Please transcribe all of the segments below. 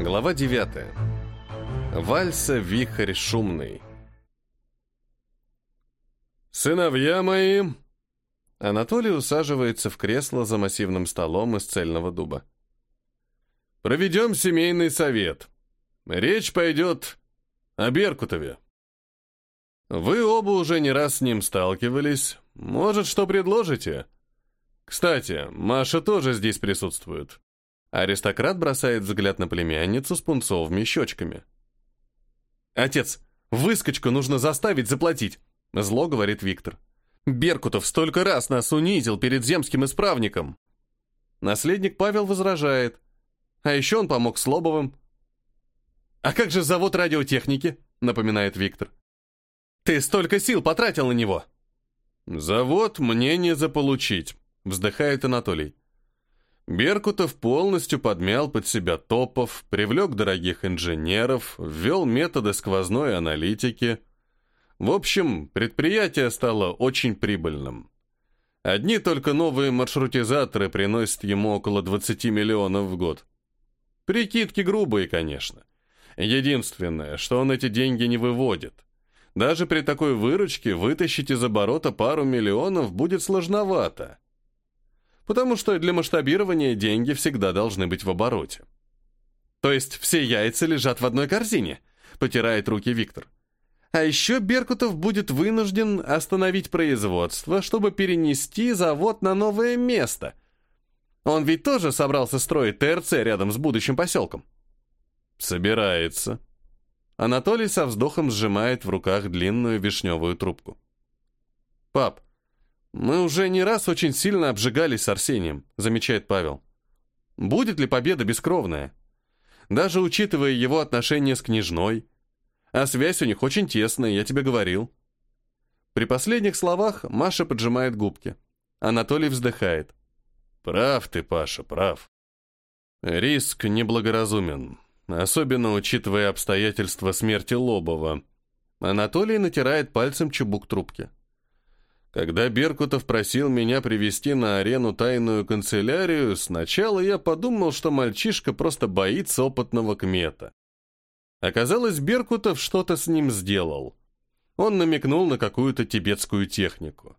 Глава 9. Вальса вихрь шумный. «Сыновья мои!» Анатолий усаживается в кресло за массивным столом из цельного дуба. «Проведем семейный совет. Речь пойдет о Беркутове. Вы оба уже не раз с ним сталкивались. Может, что предложите? Кстати, Маша тоже здесь присутствует. Аристократ бросает взгляд на племянницу с пунцовыми щечками. «Отец, выскочку нужно заставить заплатить», — зло говорит Виктор. «Беркутов столько раз нас унизил перед земским исправником». Наследник Павел возражает. А еще он помог с Лобовым. «А как же завод радиотехники?» — напоминает Виктор. «Ты столько сил потратил на него!» «Завод мне не заполучить», — вздыхает Анатолий. Беркутов полностью подмял под себя топов, привлек дорогих инженеров, ввел методы сквозной аналитики. В общем, предприятие стало очень прибыльным. Одни только новые маршрутизаторы приносят ему около 20 миллионов в год. Прикидки грубые, конечно. Единственное, что он эти деньги не выводит. Даже при такой выручке вытащить из оборота пару миллионов будет сложновато потому что для масштабирования деньги всегда должны быть в обороте. То есть все яйца лежат в одной корзине, потирает руки Виктор. А еще Беркутов будет вынужден остановить производство, чтобы перенести завод на новое место. Он ведь тоже собрался строить ТРЦ рядом с будущим поселком. Собирается. Анатолий со вздохом сжимает в руках длинную вишневую трубку. «Пап, «Мы уже не раз очень сильно обжигались с Арсением», — замечает Павел. «Будет ли победа бескровная? Даже учитывая его отношения с княжной. А связь у них очень тесная, я тебе говорил». При последних словах Маша поджимает губки. Анатолий вздыхает. «Прав ты, Паша, прав. Риск неблагоразумен, особенно учитывая обстоятельства смерти Лобова». Анатолий натирает пальцем чубук трубки. Когда Беркутов просил меня привести на арену тайную канцелярию, сначала я подумал, что мальчишка просто боится опытного кмета. Оказалось, Беркутов что-то с ним сделал. Он намекнул на какую-то тибетскую технику.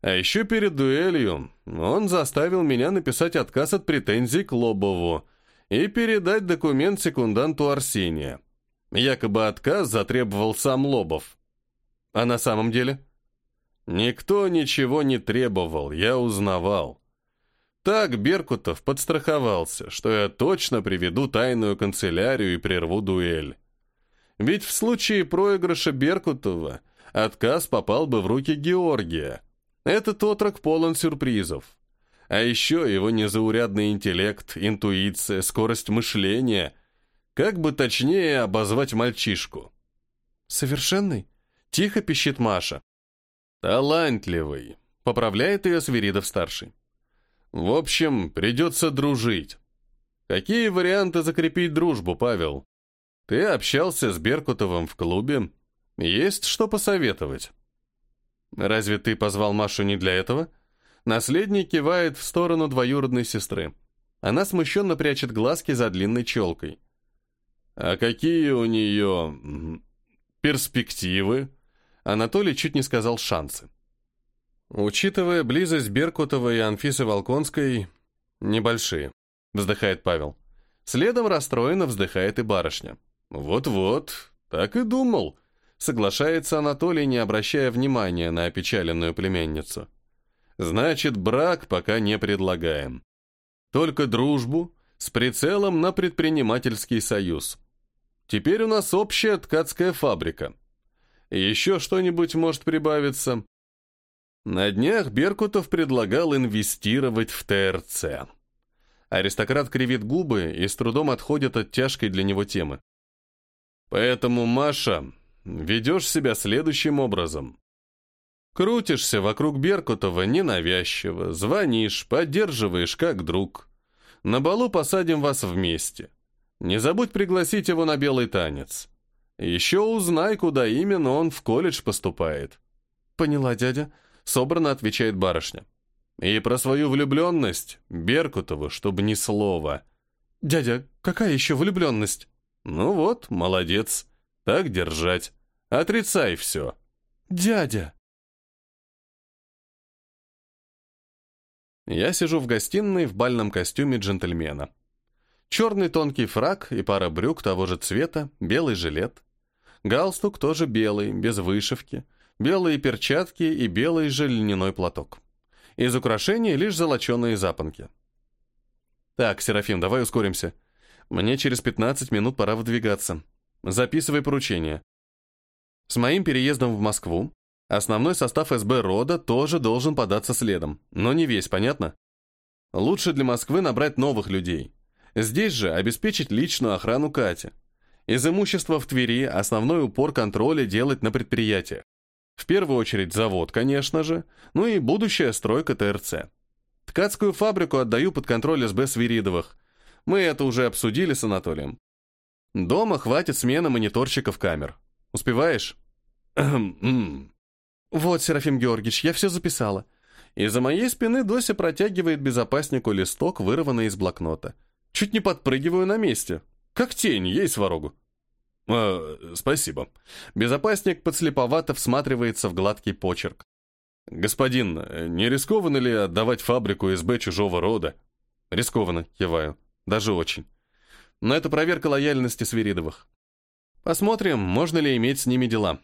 А еще перед дуэлью он заставил меня написать отказ от претензий к Лобову и передать документ секунданту Арсения. Якобы отказ затребовал сам Лобов. А на самом деле... Никто ничего не требовал, я узнавал. Так Беркутов подстраховался, что я точно приведу тайную канцелярию и прерву дуэль. Ведь в случае проигрыша Беркутова отказ попал бы в руки Георгия. Этот отрок полон сюрпризов. А еще его незаурядный интеллект, интуиция, скорость мышления. Как бы точнее обозвать мальчишку? «Совершенный?» — тихо пищит Маша. «Талантливый», — поправляет ее Свиридов-старший. «В общем, придется дружить. Какие варианты закрепить дружбу, Павел? Ты общался с Беркутовым в клубе. Есть что посоветовать?» «Разве ты позвал Машу не для этого?» Наследник кивает в сторону двоюродной сестры. Она смущенно прячет глазки за длинной челкой. «А какие у нее перспективы?» Анатолий чуть не сказал шансы. Учитывая близость Беркутова и Анфисы Волконской, небольшие, вздыхает Павел. Следом расстроенно вздыхает и барышня. Вот-вот, так и думал, соглашается Анатолий, не обращая внимания на опечаленную племенницу. Значит, брак пока не предлагаем. Только дружбу с прицелом на предпринимательский союз. Теперь у нас общая ткацкая фабрика. Еще что-нибудь может прибавиться. На днях Беркутов предлагал инвестировать в ТРЦ. Аристократ кривит губы и с трудом отходит от тяжкой для него темы. Поэтому, Маша, ведешь себя следующим образом. Крутишься вокруг Беркутова ненавязчиво, звонишь, поддерживаешь как друг. На балу посадим вас вместе. Не забудь пригласить его на белый танец. Еще узнай, куда именно он в колледж поступает. Поняла, дядя. Собрано отвечает барышня. И про свою влюбленность Беркутову, чтобы ни слова. «Дядя, какая еще влюбленность?» «Ну вот, молодец. Так держать. Отрицай все». «Дядя!» Я сижу в гостиной в бальном костюме джентльмена. Черный тонкий фраг и пара брюк того же цвета, белый жилет. Галстук тоже белый, без вышивки, белые перчатки и белый же льняной платок. Из украшений лишь золоченые запонки. Так, Серафим, давай ускоримся. Мне через 15 минут пора выдвигаться. Записывай поручение. С моим переездом в Москву основной состав СБ рода тоже должен податься следом, но не весь, понятно? Лучше для Москвы набрать новых людей. Здесь же обеспечить личную охрану Кати. Из имущества в Твери основной упор контроля делать на предприятиях. В первую очередь завод, конечно же, ну и будущая стройка ТРЦ. Ткацкую фабрику отдаю под контроль СБ Свиридовых. Мы это уже обсудили с Анатолием. Дома хватит смены мониторщиков камер. Успеваешь? Вот, Серафим Георгиевич, я все записала. Из-за моей спины Дося протягивает безопаснику листок, вырванный из блокнота. Чуть не подпрыгиваю на месте. Как тень, ей сварогу. «Э, «Спасибо». Безопасник подслеповато всматривается в гладкий почерк. «Господин, не рискованно ли отдавать фабрику СБ чужого рода?» «Рискованно», киваю. «Даже очень. Но это проверка лояльности Свиридовых. Посмотрим, можно ли иметь с ними дела.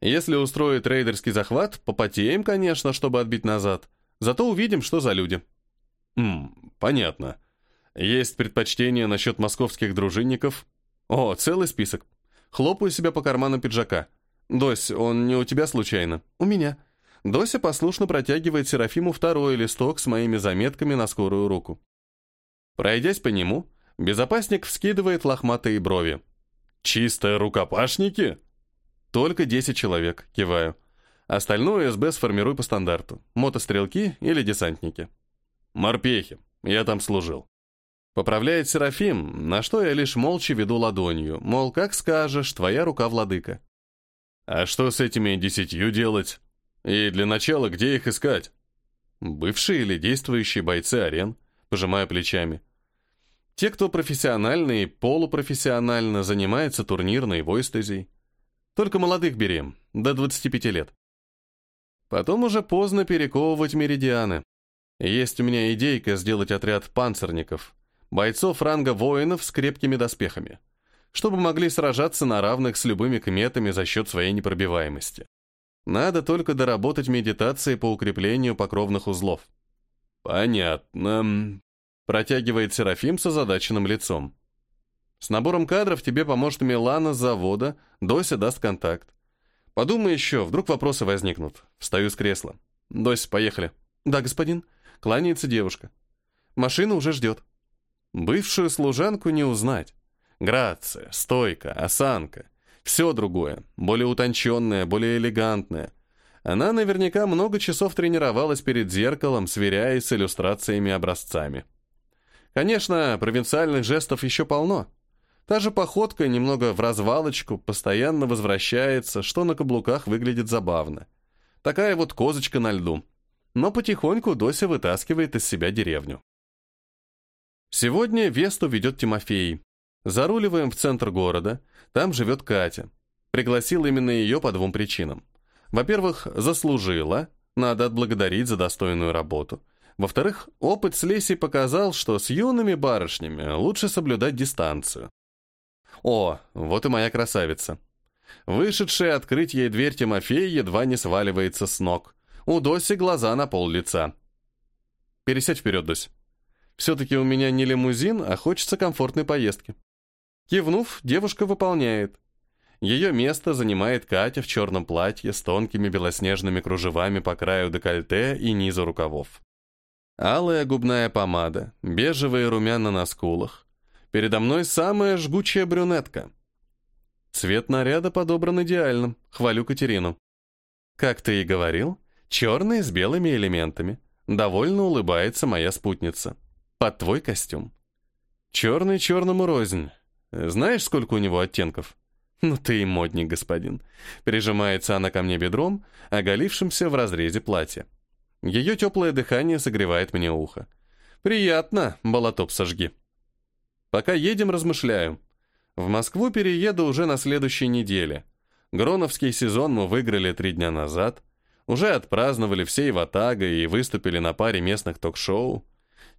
Если устроит рейдерский захват, попотеем, конечно, чтобы отбить назад. Зато увидим, что за люди». «Ммм, понятно. Есть предпочтение насчет московских дружинников?» «О, целый список. Хлопаю себя по карману пиджака. Дось, он не у тебя случайно?» «У меня». Дося послушно протягивает Серафиму второй листок с моими заметками на скорую руку. Пройдясь по нему, безопасник вскидывает лохматые брови. «Чисто рукопашники?» «Только 10 человек», киваю. Остальное СБ сформируй по стандарту. Мотострелки или десантники. «Морпехи. Я там служил». Поправляет Серафим, на что я лишь молча веду ладонью, мол, как скажешь, твоя рука, владыка. А что с этими десятью делать? И для начала где их искать? Бывшие или действующие бойцы арен, пожимая плечами. Те, кто профессионально и полупрофессионально занимается турнирной войстезией. Только молодых берем, до 25 лет. Потом уже поздно перековывать меридианы. Есть у меня идейка сделать отряд панцирников, бойцов ранга воинов с крепкими доспехами, чтобы могли сражаться на равных с любыми кметами за счет своей непробиваемости. Надо только доработать медитации по укреплению покровных узлов. Понятно. Протягивает Серафим с озадаченным лицом. С набором кадров тебе поможет Милана с завода, Дося даст контакт. Подумай еще, вдруг вопросы возникнут. Встаю с кресла. Дося, поехали. Да, господин. Кланяется девушка. Машина уже ждет. Бывшую служанку не узнать. Грация, стойка, осанка. Все другое, более утонченное, более элегантное. Она наверняка много часов тренировалась перед зеркалом, сверяясь с иллюстрациями-образцами. Конечно, провинциальных жестов еще полно. Та же походка немного в развалочку постоянно возвращается, что на каблуках выглядит забавно. Такая вот козочка на льду. Но потихоньку Дося вытаскивает из себя деревню. Сегодня Весту ведет Тимофей. Заруливаем в центр города, там живет Катя. Пригласил именно ее по двум причинам. Во-первых, заслужила, надо отблагодарить за достойную работу. Во-вторых, опыт с Лесей показал, что с юными барышнями лучше соблюдать дистанцию. О, вот и моя красавица. Вышедшая открыть ей дверь Тимофей едва не сваливается с ног. У Доси глаза на пол лица. Пересядь вперед, Дось. Все-таки у меня не лимузин, а хочется комфортной поездки. Кивнув, девушка выполняет. Ее место занимает Катя в черном платье с тонкими белоснежными кружевами по краю декольте и низу рукавов. Алая губная помада, бежевые румяна на скулах. Передо мной самая жгучая брюнетка. Цвет наряда подобран идеально, хвалю Катерину. Как ты и говорил, черный с белыми элементами. Довольно улыбается моя спутница. Под твой костюм. Черный черному рознь. Знаешь, сколько у него оттенков? Ну ты и модник, господин. Прижимается она ко мне бедром, оголившимся в разрезе платья. Ее теплое дыхание согревает мне ухо. Приятно, болотоп сожги. Пока едем, размышляю. В Москву перееду уже на следующей неделе. Гроновский сезон мы выиграли три дня назад. Уже отпраздновали всей ватагой и выступили на паре местных ток-шоу.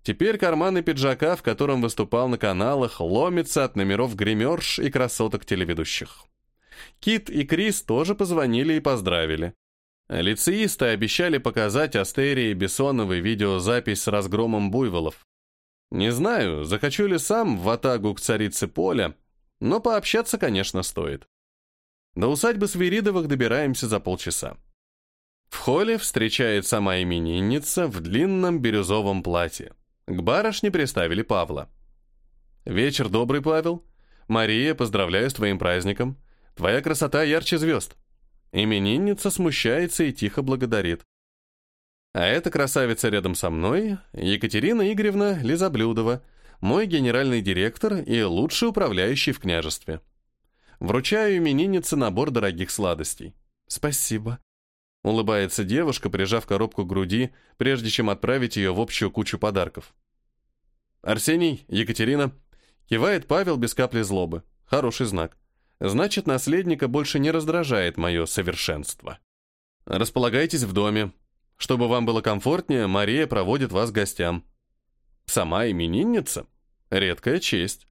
Теперь карманы пиджака, в котором выступал на каналах, ломятся от номеров гримерш и красоток телеведущих. Кит и Крис тоже позвонили и поздравили. Лицеисты обещали показать Астерии Бессоновой видеозапись с разгромом буйволов. Не знаю, захочу ли сам в атагу к царице поля, но пообщаться, конечно, стоит. До усадьбы Свиридовых добираемся за полчаса. В холле встречает сама именинница в длинном бирюзовом платье. К барышне приставили Павла. «Вечер добрый, Павел. Мария, поздравляю с твоим праздником. Твоя красота ярче звезд». Именинница смущается и тихо благодарит. А эта красавица рядом со мной, Екатерина Игоревна Лизоблюдова, мой генеральный директор и лучший управляющий в княжестве. Вручаю имениннице набор дорогих сладостей. Спасибо. Улыбается девушка, прижав коробку к груди, прежде чем отправить ее в общую кучу подарков. Арсений, Екатерина. Кивает Павел без капли злобы. Хороший знак. Значит, наследника больше не раздражает мое совершенство. Располагайтесь в доме. Чтобы вам было комфортнее, Мария проводит вас гостям. Сама именинница? Редкая честь.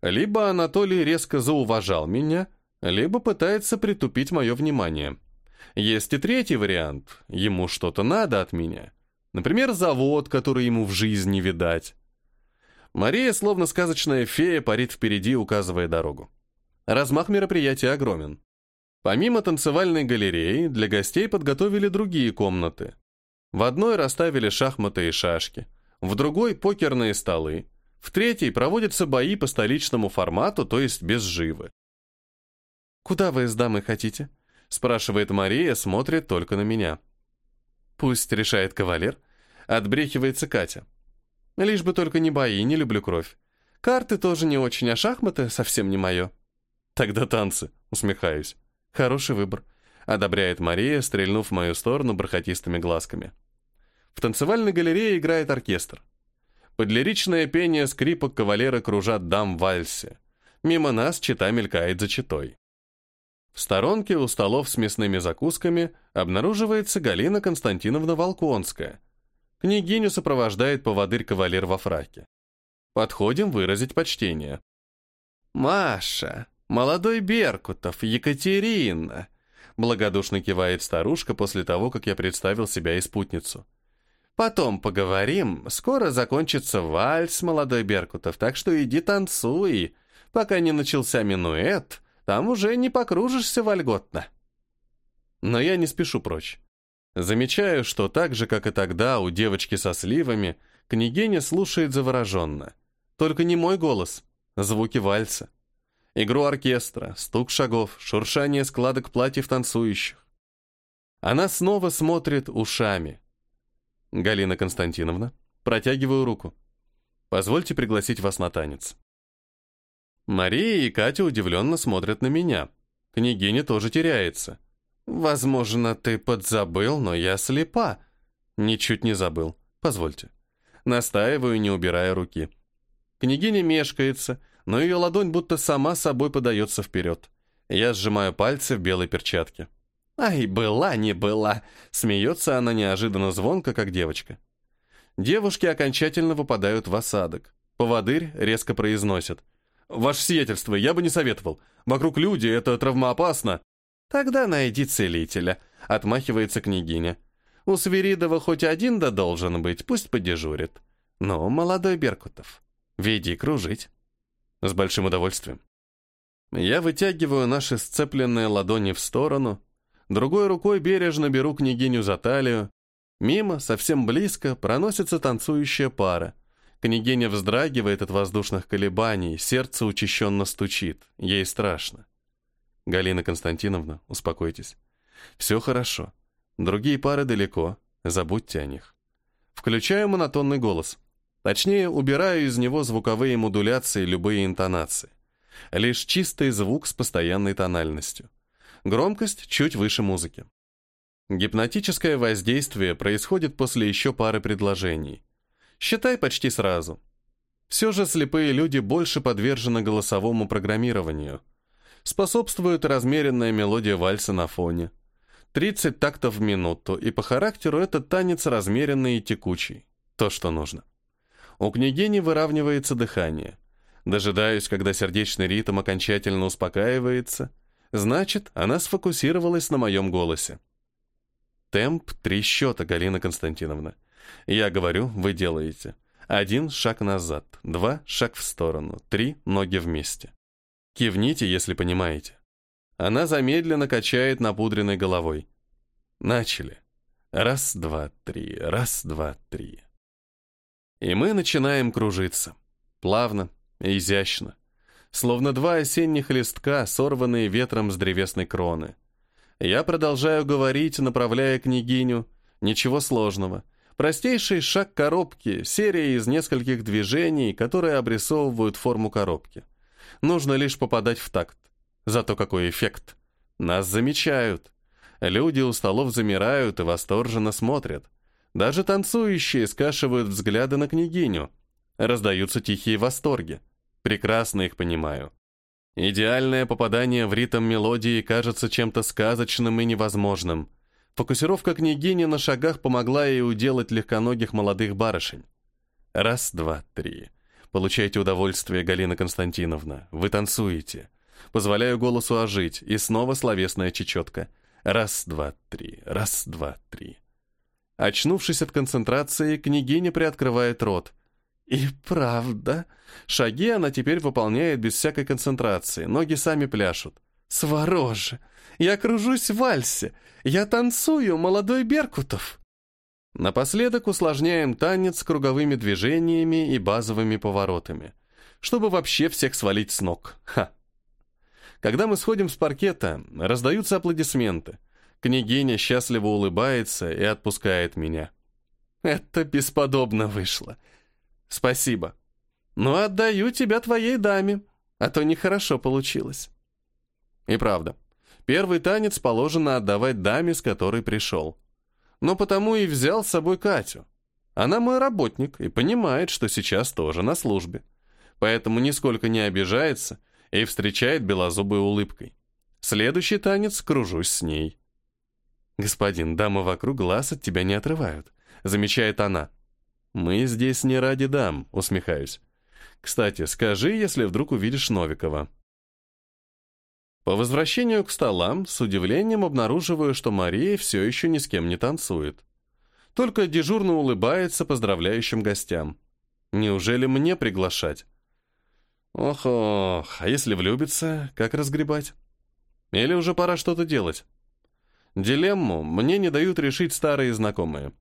Либо Анатолий резко зауважал меня, либо пытается притупить мое внимание. Есть и третий вариант. Ему что-то надо от меня. Например, завод, который ему в жизни видать. Мария, словно сказочная фея, парит впереди, указывая дорогу. Размах мероприятия огромен. Помимо танцевальной галереи, для гостей подготовили другие комнаты. В одной расставили шахматы и шашки, в другой – покерные столы, в третьей проводятся бои по столичному формату, то есть без живы. «Куда вы с дамой хотите?» Спрашивает Мария, смотрит только на меня. Пусть решает кавалер. Отбрехивается Катя. Лишь бы только не бои, не люблю кровь. Карты тоже не очень, а шахматы совсем не мое. Тогда танцы, усмехаюсь. Хороший выбор. Одобряет Мария, стрельнув в мою сторону бархатистыми глазками. В танцевальной галерее играет оркестр. Под лиричное пение скрипок кавалера кружат дам в вальсе. Мимо нас чита мелькает за читой. В сторонке у столов с мясными закусками обнаруживается Галина Константиновна Волконская. Княгиню сопровождает поводырь-кавалер во фраке. Подходим выразить почтение. «Маша, молодой Беркутов, Екатерина!» Благодушно кивает старушка после того, как я представил себя и спутницу. «Потом поговорим. Скоро закончится вальс, молодой Беркутов, так что иди танцуй. Пока не начался минуэт, там уже не покружишься вольготно. Но я не спешу прочь. Замечаю, что так же, как и тогда у девочки со сливами, княгиня слушает завороженно. Только не мой голос, звуки вальса. Игру оркестра, стук шагов, шуршание складок платьев танцующих. Она снова смотрит ушами. Галина Константиновна, протягиваю руку. Позвольте пригласить вас на танец. Мария и Катя удивленно смотрят на меня. Княгиня тоже теряется. «Возможно, ты подзабыл, но я слепа». «Ничуть не забыл. Позвольте». Настаиваю, не убирая руки. Княгиня мешкается, но ее ладонь будто сама собой подается вперед. Я сжимаю пальцы в белой перчатке. «Ай, была, не была!» Смеется она неожиданно звонко, как девочка. Девушки окончательно выпадают в осадок. Поводырь резко произносит – «Ваше сиятельство, я бы не советовал. Вокруг люди, это травмоопасно». «Тогда найди целителя», — отмахивается княгиня. «У Свиридова хоть один да должен быть, пусть подежурит. Но, молодой Беркутов, веди кружить». С большим удовольствием. Я вытягиваю наши сцепленные ладони в сторону, другой рукой бережно беру княгиню за талию. Мимо, совсем близко, проносится танцующая пара — Княгиня вздрагивает от воздушных колебаний, сердце учащенно стучит. Ей страшно. Галина Константиновна, успокойтесь. Все хорошо. Другие пары далеко. Забудьте о них. Включаю монотонный голос. Точнее, убираю из него звуковые модуляции, любые интонации. Лишь чистый звук с постоянной тональностью. Громкость чуть выше музыки. Гипнотическое воздействие происходит после еще пары предложений. Считай почти сразу. Все же слепые люди больше подвержены голосовому программированию. Способствует размеренная мелодия вальса на фоне. 30 тактов в минуту, и по характеру этот танец размеренный и текучий. То, что нужно. У княгини выравнивается дыхание. Дожидаюсь, когда сердечный ритм окончательно успокаивается. Значит, она сфокусировалась на моем голосе. Темп — три счета, Галина Константиновна. Я говорю, вы делаете. Один — шаг назад, два — шаг в сторону, три — ноги вместе. Кивните, если понимаете. Она замедленно качает напудренной головой. Начали. Раз, два, три, раз, два, три. И мы начинаем кружиться. Плавно, изящно. Словно два осенних листка, сорванные ветром с древесной кроны. Я продолжаю говорить, направляя княгиню. Ничего сложного. Простейший шаг коробки, серия из нескольких движений, которые обрисовывают форму коробки. Нужно лишь попадать в такт. Зато какой эффект. Нас замечают. Люди у столов замирают и восторженно смотрят. Даже танцующие скашивают взгляды на княгиню. Раздаются тихие восторги. Прекрасно их понимаю. Идеальное попадание в ритм мелодии кажется чем-то сказочным и невозможным. Фокусировка княгини на шагах помогла ей уделать легконогих молодых барышень. Раз, два, три. Получайте удовольствие, Галина Константиновна. Вы танцуете. Позволяю голосу ожить, и снова словесная чечетка. Раз, два, три, раз, два, три. Очнувшись от концентрации, княгиня приоткрывает рот. И правда, шаги она теперь выполняет без всякой концентрации, ноги сами пляшут. Свороже! Я кружусь в вальсе! Я танцую, молодой Беркутов!» Напоследок усложняем танец круговыми движениями и базовыми поворотами, чтобы вообще всех свалить с ног. Ха! Когда мы сходим с паркета, раздаются аплодисменты. Княгиня счастливо улыбается и отпускает меня. Это бесподобно вышло. Спасибо. Но отдаю тебя твоей даме, а то нехорошо получилось. И правда, первый танец положено отдавать даме, с которой пришел. Но потому и взял с собой Катю. Она мой работник и понимает, что сейчас тоже на службе. Поэтому нисколько не обижается и встречает белозубой улыбкой. Следующий танец кружусь с ней. «Господин, дамы вокруг глаз от тебя не отрывают», — замечает она. «Мы здесь не ради дам», — усмехаюсь. «Кстати, скажи, если вдруг увидишь Новикова». По возвращению к столам с удивлением обнаруживаю, что Мария все еще ни с кем не танцует. Только дежурно улыбается поздравляющим гостям. Неужели мне приглашать? Ох-ох, а если влюбиться, как разгребать? Или уже пора что-то делать? Дилемму мне не дают решить старые знакомые.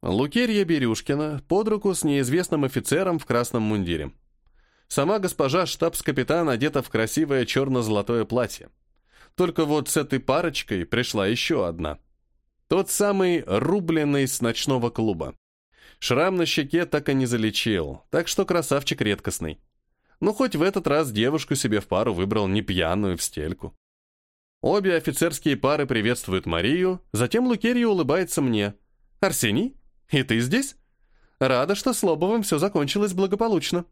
Лукерья Берюшкина под руку с неизвестным офицером в красном мундире. Сама госпожа штабс-капитан одета в красивое черно-золотое платье. Только вот с этой парочкой пришла еще одна. Тот самый рубленый с ночного клуба. Шрам на щеке так и не залечил, так что красавчик редкостный. Ну, хоть в этот раз девушку себе в пару выбрал не пьяную в стельку. Обе офицерские пары приветствуют Марию, затем Лукерья улыбается мне. «Арсений, и ты здесь? Рада, что с Лобовым все закончилось благополучно».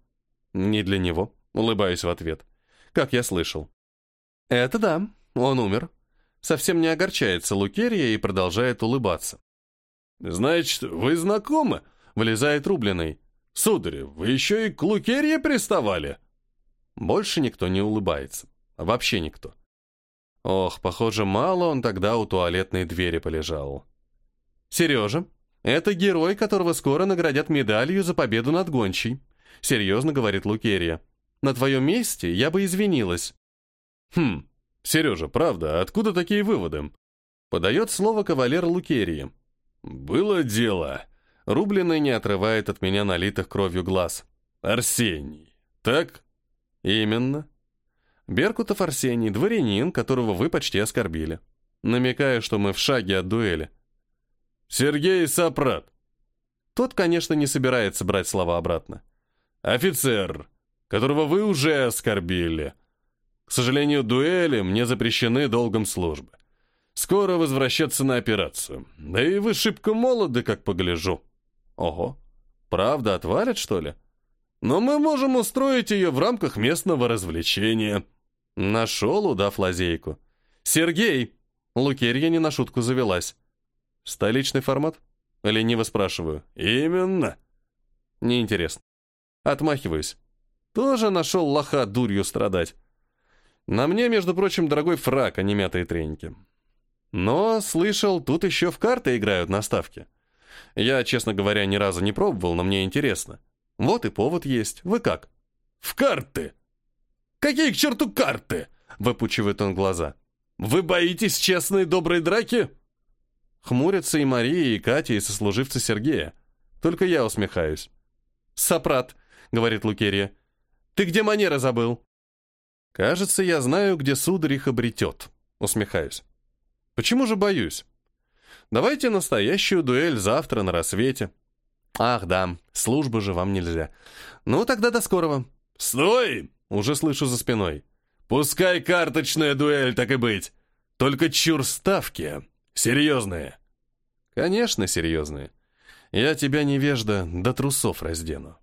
«Не для него», — улыбаюсь в ответ. «Как я слышал». «Это да, он умер». Совсем не огорчается Лукерья и продолжает улыбаться. «Значит, вы знакомы?» — влезает Рубленый. «Сударь, вы еще и к Лукерье приставали?» Больше никто не улыбается. Вообще никто. Ох, похоже, мало он тогда у туалетной двери полежал. «Сережа, это герой, которого скоро наградят медалью за победу над гончей», — серьезно говорит Лукерия. «На твоем месте я бы извинилась». «Хм, Сережа, правда, откуда такие выводы?» Подает слово кавалер Лукерии. «Было дело». Рубленый не отрывает от меня налитых кровью глаз. «Арсений, так?» «Именно. Беркутов Арсений, дворянин, которого вы почти оскорбили. Намекая, что мы в шаге от дуэли». «Сергей Сапрат». Тот, конечно, не собирается брать слова обратно. Офицер, которого вы уже оскорбили. К сожалению, дуэли мне запрещены долгом службы. Скоро возвращаться на операцию. Да и вы шибко молоды, как погляжу. Ого, правда отвалят, что ли? Но мы можем устроить ее в рамках местного развлечения». Нашел, удав лазейку. «Сергей!» Лукерья не на шутку завелась. «Столичный формат?» Лениво спрашиваю. «Именно». Неинтересно. Отмахиваюсь. Тоже нашел лоха дурью страдать. На мне, между прочим, дорогой фрак, а не мятые треники. Но, слышал, тут еще в карты играют на ставке. Я, честно говоря, ни разу не пробовал, но мне интересно. Вот и повод есть. Вы как? В карты? Какие к черту карты? Выпучивает он глаза. Вы боитесь честной доброй драки? Хмурятся и Мария, и Катя, и сослуживцы Сергея. Только я усмехаюсь. «Сопрат», — говорит Лукерия, — «ты где манеры забыл?» «Кажется, я знаю, где сударь их обретет», — усмехаюсь. «Почему же боюсь? Давайте настоящую дуэль завтра на рассвете». «Ах, да, службы же вам нельзя. Ну, тогда до скорого». «Стой!» — уже слышу за спиной. «Пускай карточная дуэль, так и быть. Только чур ставки. Серьезные». «Конечно, серьезные. Я тебя, невежда, до трусов раздену».